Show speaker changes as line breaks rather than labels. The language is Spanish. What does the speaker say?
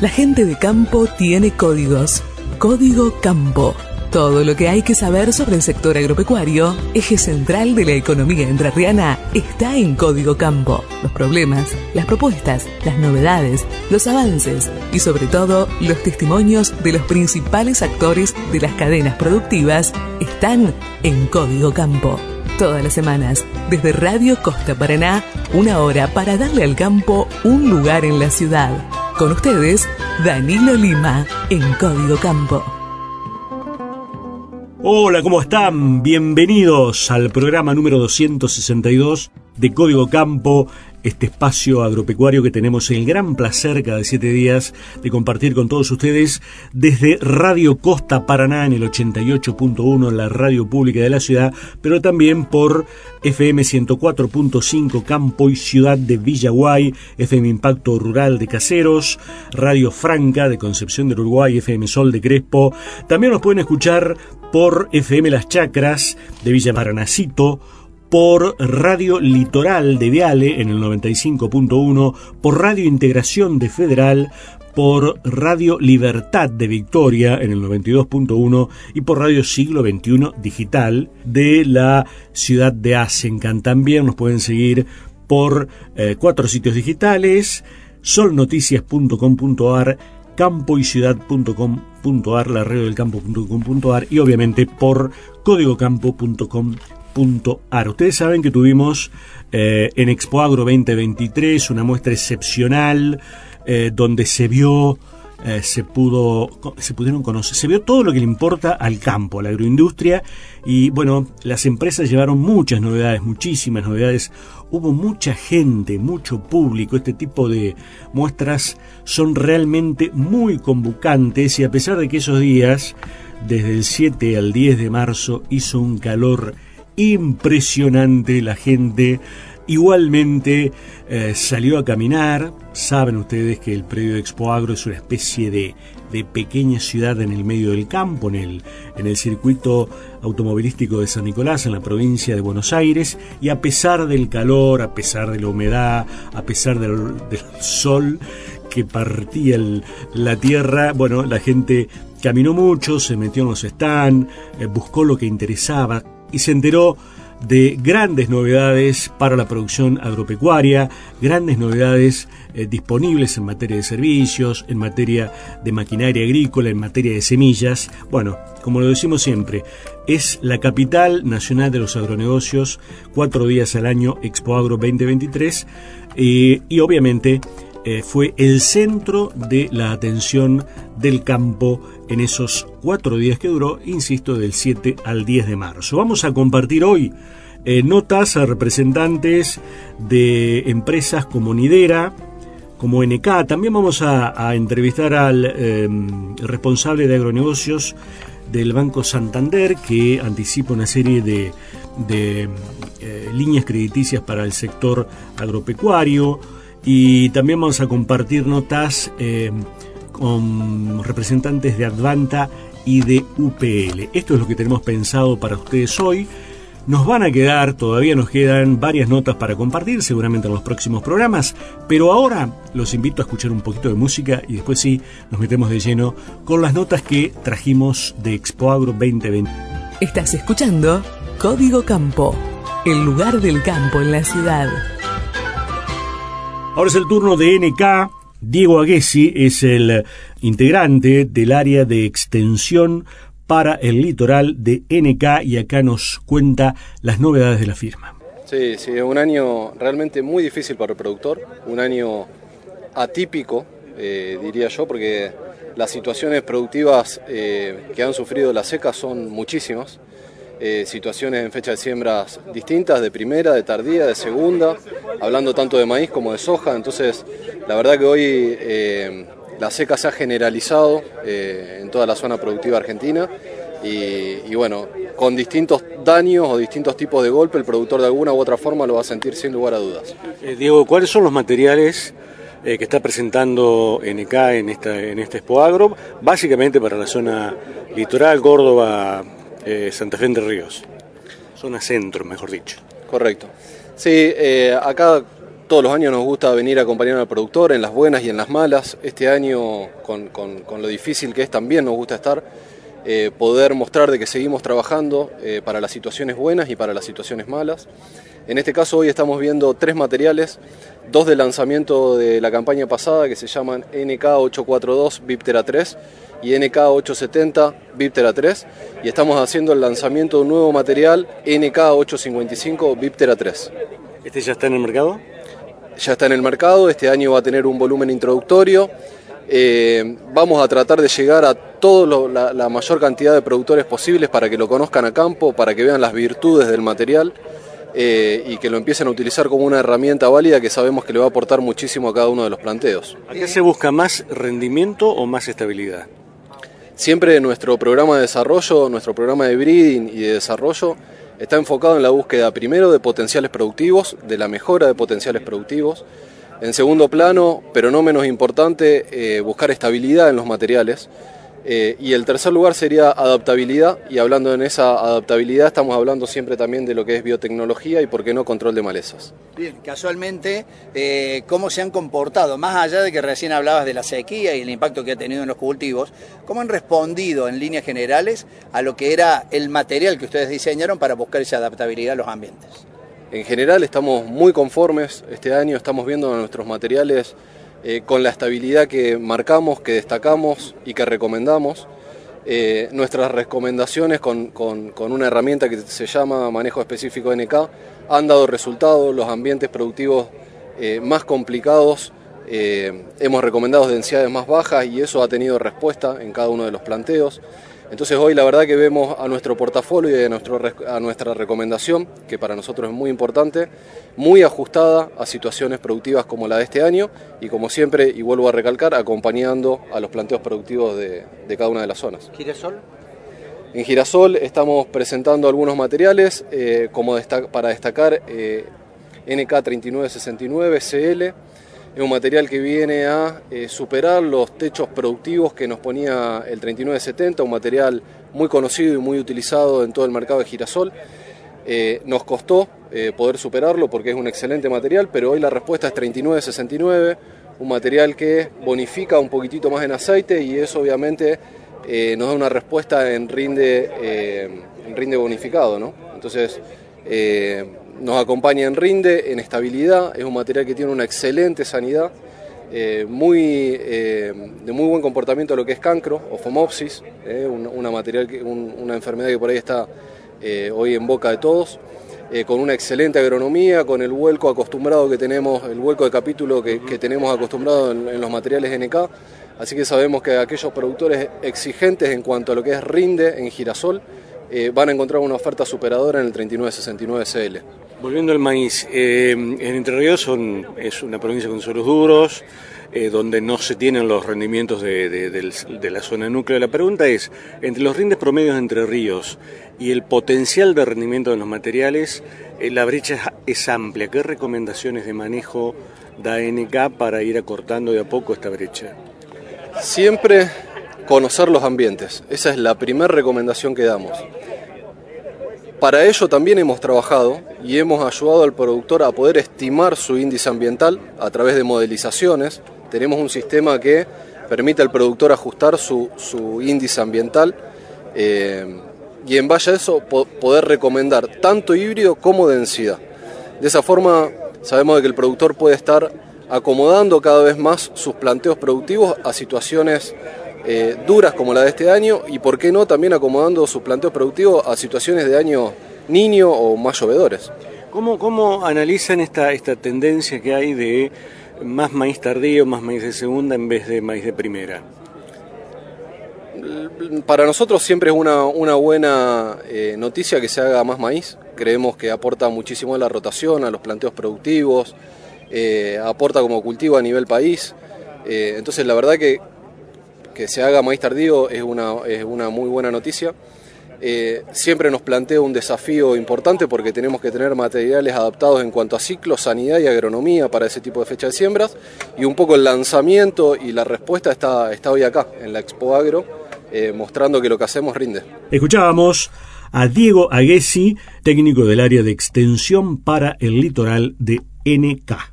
La gente de campo tiene códigos. Código Campo. Todo lo que hay que saber sobre el sector agropecuario, eje central de la economía entrerriana, está en Código Campo. Los problemas, las propuestas, las novedades, los avances y sobre todo los testimonios de los principales actores de las cadenas productivas están en Código Campo. Todas las semanas, desde Radio Costa Paraná, una hora para darle al campo un lugar en la ciudad. Con ustedes, Danilo Lima, en Código Campo.
Hola, ¿cómo están? Bienvenidos al programa número 262 de Código Campo, este espacio agropecuario que tenemos el gran placer cada siete días de compartir con todos ustedes desde Radio Costa Paraná en el 88.1, la radio pública de la ciudad, pero también por FM 104.5 Campo y Ciudad de Villaguay, FM Impacto Rural de Caseros, Radio Franca de Concepción del Uruguay, FM Sol de Crespo. También nos pueden escuchar por FM Las Chacras de Villa Paranacito, por Radio Litoral de Viale en el 95.1, por Radio Integración de Federal, por Radio Libertad de Victoria en el 92.1 y por Radio Siglo XXI Digital de la ciudad de Asencan. También nos pueden seguir por eh, cuatro sitios digitales, solnoticias.com.ar, campoyciudad.com.ar, la radio del campo.com.ar y obviamente por códigocampo.com.ar. Ustedes saben que tuvimos eh, en Expo Agro 2023 una muestra excepcional eh, donde se vio eh, se pudo se pudieron conocer se vio todo lo que le importa al campo a la agroindustria. Y bueno las empresas llevaron muchas novedades muchísimas novedades. Hubo mucha gente mucho público. Este tipo de muestras son realmente muy convocantes y a pesar de que esos días desde el 7 al 10 de marzo hizo un calor impresionante la gente Igualmente eh, salió a caminar. Saben ustedes que el predio de Expo Agro es una especie de, de, pequeña ciudad en el medio del campo, en el, en el circuito automovilístico de San Nicolás, en la provincia de Buenos Aires. Y a pesar del calor, a pesar de la humedad, a pesar del, sol que partía el, la tierra, bueno, la gente caminó mucho, se metió en los stands, eh, buscó lo que interesaba y se enteró de grandes novedades para la producción agropecuaria, grandes novedades eh, disponibles en materia de servicios, en materia de maquinaria agrícola, en materia de semillas. Bueno, como lo decimos siempre, es la capital nacional de los agronegocios, cuatro días al año, Expo Agro 2023, eh, y obviamente eh, fue el centro de la atención del campo en esos cuatro días que duró, insisto, del 7 al 10 de marzo. Vamos a compartir hoy eh, notas a representantes de empresas como Nidera, como NK. También vamos a, entrevistar al em, responsable de agronegocios del Banco Santander, que anticipa una serie de, eh, líneas crediticias para el sector agropecuario y también vamos a compartir notas eh, con representantes de Advanta y de UPL. Esto es lo que tenemos pensado para ustedes hoy. Nos van a quedar, todavía nos quedan varias notas para compartir, seguramente en los próximos programas, pero ahora los invito a escuchar un poquito de música y después sí nos metemos de lleno con las notas que trajimos de Expo Agro 2020.
Estás escuchando Código Campo, el lugar del campo en la ciudad.
Ahora es el turno de NK. Diego Aguesi es el integrante del área de extensión para el litoral de NK y acá nos cuenta las novedades de la firma.
Sí, sí, un año realmente muy difícil para el productor, un año atípico, eh, diría yo, porque las situaciones productivas eh, que han sufrido la seca son muchísimas. Eh, situaciones en fecha de siembras distintas, de primera, de tardía, de segunda, hablando tanto de maíz como de soja. Entonces, la verdad que hoy eh, la seca se ha generalizado eh, en toda la zona productiva argentina y, bueno, con distintos daños o distintos tipos de golpe, el productor de alguna u otra forma lo va a sentir sin lugar a dudas.
Diego, ¿cuáles son los materiales? que está presentando NK en, esta, en este Expo Agro, básicamente para la zona litoral, Córdoba, eh, Santa Fe de Ríos. Zona centro, mejor dicho.
Correcto. Sí, eh, acá todos los años nos gusta venir a acompañar al productor en las buenas y en las malas. Este año, con, lo difícil que es, también nos gusta estar, eh, poder mostrar de que seguimos trabajando para las situaciones buenas y para las situaciones malas. En este caso hoy estamos viendo tres materiales, dos de lanzamiento de la campaña pasada que se llaman NK842 Viptera 3 y NK870 Viptera 3 y estamos haciendo el lanzamiento de un nuevo material NK855 Viptera 3.
¿Este ya está en el mercado?
Ya está en el mercado, este año va a tener un volumen introductorio. Eh, vamos a tratar de llegar a toda la mayor cantidad de productores posibles para que lo conozcan a campo, para que vean las virtudes del material. Eh, y que lo empiecen a utilizar como una herramienta válida que sabemos que le va a aportar muchísimo a cada uno de los planteos.
¿A qué se busca más rendimiento o más estabilidad?
Siempre nuestro programa de desarrollo, nuestro programa de breeding y de desarrollo está enfocado en la búsqueda primero de potenciales productivos, de la mejora de potenciales productivos. En segundo plano, pero no menos importante, eh, buscar estabilidad en los materiales. Eh, y el tercer lugar sería adaptabilidad, y hablando en esa adaptabilidad estamos hablando siempre también de lo que es biotecnología y por qué no control de malezas.
Bien, casualmente, eh, ¿cómo se han comportado? Más allá de que recién hablabas de la sequía y el impacto que ha tenido en los cultivos, ¿cómo han respondido en líneas generales a lo que era el material que ustedes diseñaron para buscar esa adaptabilidad a los ambientes?
En general estamos muy conformes este año, estamos viendo nuestros materiales eh, con la estabilidad que marcamos, que destacamos y que recomendamos. Eh, nuestras recomendaciones con, una herramienta que se llama manejo específico NK han dado resultados, los ambientes productivos eh, más complicados hemos recomendado densidades más bajas y eso ha tenido respuesta en cada uno de los planteos. Entonces hoy la verdad que vemos a nuestro portafolio y a, nuestro, a nuestra recomendación, que para nosotros es muy importante, muy ajustada a situaciones productivas como la de este año y como siempre, y vuelvo a recalcar, acompañando a los planteos productivos de, cada una de las zonas.
¿Girasol?
En Girasol estamos presentando algunos materiales eh, como para destacar eh, NK3969 CL, es un material que viene a eh, superar los techos productivos que nos ponía el 3970, un material muy conocido y muy utilizado en todo el mercado de girasol. Eh, nos costó eh, poder superarlo porque es un excelente material, pero hoy la respuesta es 3969, un material que bonifica un poquitito más en aceite y eso obviamente nos da una respuesta en rinde, en rinde bonificado. ¿no? Entonces, nos acompaña en rinde, en estabilidad, es un material que tiene una excelente sanidad, eh, muy, eh, de muy buen comportamiento lo que es cancro o fomopsis, eh, una, material una enfermedad que por ahí está hoy en boca de todos, con una excelente agronomía, con el vuelco acostumbrado que tenemos, el vuelco de capítulo que, tenemos acostumbrado en, los materiales NK, así que sabemos que aquellos productores exigentes en cuanto a lo que es rinde en girasol, van a encontrar una oferta superadora en el 3969 CL.
Volviendo al maíz, eh, en Entre Ríos es una provincia con suelos duros, eh, donde no se tienen los rendimientos de, la zona núcleo. La pregunta es, entre los rindes promedios de Entre Ríos y el potencial de rendimiento de los materiales, eh, la brecha es amplia. ¿Qué recomendaciones de manejo da NK para ir acortando de a poco esta brecha?
Siempre conocer los ambientes. Esa es la primera recomendación que damos. Para ello también hemos trabajado y hemos ayudado al productor a poder estimar su índice ambiental a través de modelizaciones. Tenemos un sistema que permite al productor ajustar su, índice ambiental eh, y en base a eso poder recomendar tanto híbrido como densidad. De esa forma sabemos que el productor puede estar acomodando cada vez más sus planteos productivos a situaciones eh, duras como la de este año y por qué no también acomodando sus planteos productivos a situaciones de año niño o más llovedores.
¿Cómo, cómo analizan esta, esta tendencia que hay de más maíz tardío, más maíz de segunda en vez de maíz de primera?
Para nosotros siempre es una, buena eh, noticia que se haga más maíz. Creemos que aporta muchísimo a la rotación, a los planteos productivos, eh, aporta como cultivo a nivel país. entonces la verdad que que se haga maíz tardío es una, es una muy buena noticia. Eh, siempre nos plantea un desafío importante porque tenemos que tener materiales adaptados en cuanto a ciclo, sanidad y agronomía para ese tipo de fecha de siembras y un poco el lanzamiento y la respuesta está, está hoy acá en la Expo Agro eh, mostrando que lo que hacemos rinde.
Escuchábamos a Diego Aguesi, técnico del área de extensión para el litoral de NK.